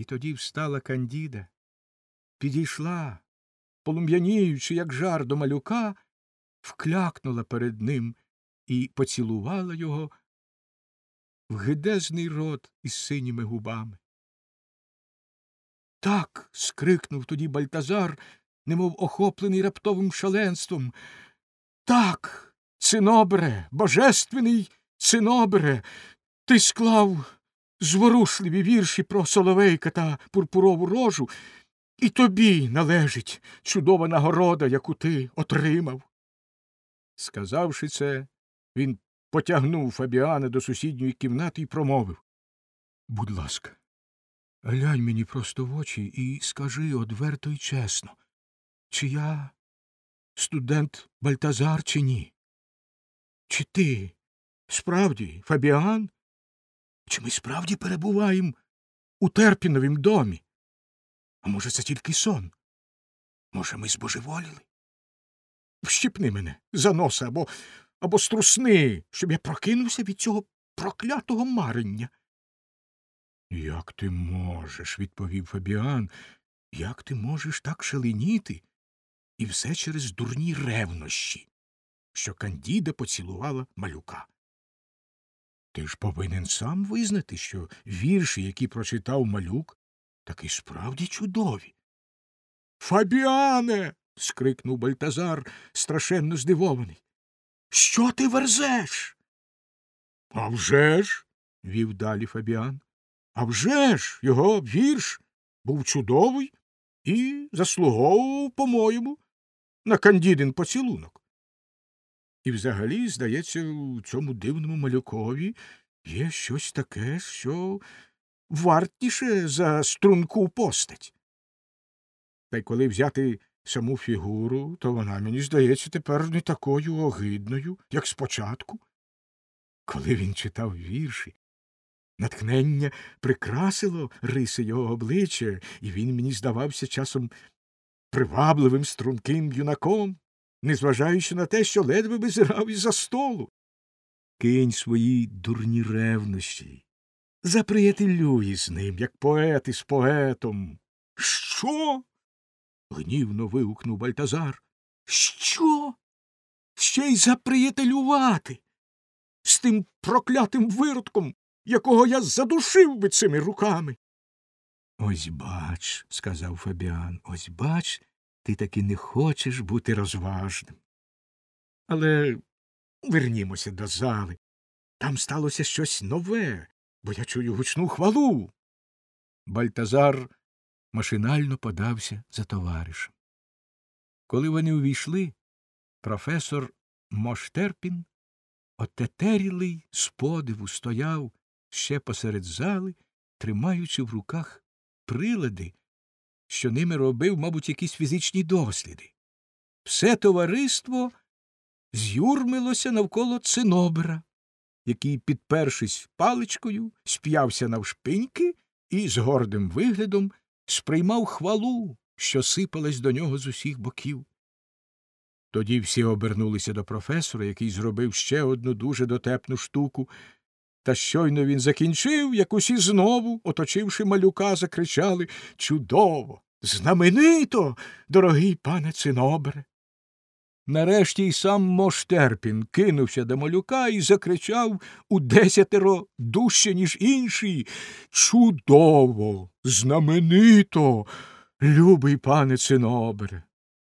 І тоді встала Кандіда, підійшла, полум'яніючи, як жар до малюка, вклякнула перед ним і поцілувала його в гидезний рот із синіми губами. Так. скрикнув тоді Бальтазар, немов охоплений раптовим шаленством. Так, цинобре, божественний цинобре, ти склав зворушливі вірші про соловейка та пурпурову рожу, і тобі належить чудова нагорода, яку ти отримав. Сказавши це, він потягнув Фабіана до сусідньої кімнати і промовив Будь ласка, глянь мені просто в очі і скажи одверто й чесно, чи я студент Бальтазар, чи ні? Чи ти справді Фабіан? Чи ми справді перебуваємо у Терпіновім домі? А може, це тільки сон? Може, ми збожеволіли? Вщипни мене за носа або або струсни, щоб я прокинувся від цього проклятого марення. Як ти можеш, відповів Фабіан, як ти можеш так шаленіти? І все через дурні ревнощі, що Кандіда поцілувала малюка. Ти ж повинен сам визнати, що вірші, які прочитав малюк, таки справді чудові. Фабіане. скрикнув Бальтазар, страшенно здивований. Що ти верзеш? «А вже ж!» – вів далі Фабіан. «А вже ж! його вірш був чудовий і заслуговував, по-моєму, на кандідин поцілунок. І взагалі, здається, у цьому дивному малюкові є щось таке, що вартіше за струнку постать. Та й коли взяти саму фігуру, то вона, мені здається, тепер не такою огидною, як спочатку. Коли він читав вірші, натхнення прикрасило риси його обличчя, і він мені здавався часом привабливим струнким юнаком, незважаючи на те, що ледве визирав із за столу. Кинь свої дурні ревнощі. Заприятелюй з ним, як поет із поетом. Що? гнівно вигукнув Бальтазар. Що? Ще й заприятелювати? З тим проклятим виродком, якого я задушив би цими руками. Ось бач, сказав Фабіан, ось бач, ти таки не хочеш бути розважним. Але вернімося до зали. Там сталося щось нове, бо я чую гучну хвалу. Бальтазар машинально подався за товаришем. Коли вони увійшли, професор Моштерпін, отетерілий з подиву, стояв ще посеред зали, тримаючи в руках прилади, що ними робив, мабуть, якісь фізичні досліди. Все товариство з'юрмилося навколо цинобера, який, підпершись паличкою, сп'явся навшпиньки і з гордим виглядом сприймав хвалу, що сипалась до нього з усіх боків. Тоді всі обернулися до професора, який зробив ще одну дуже дотепну штуку, та щойно він закінчив, як усі знову, оточивши малюка, закричали Чудово! Знаменито, дорогий пане цинобре. Нарешті й сам Моштерпін кинувся до малюка і закричав у десятеро дужче, ніж інший. Чудово, знаменито, любий пане цинобре.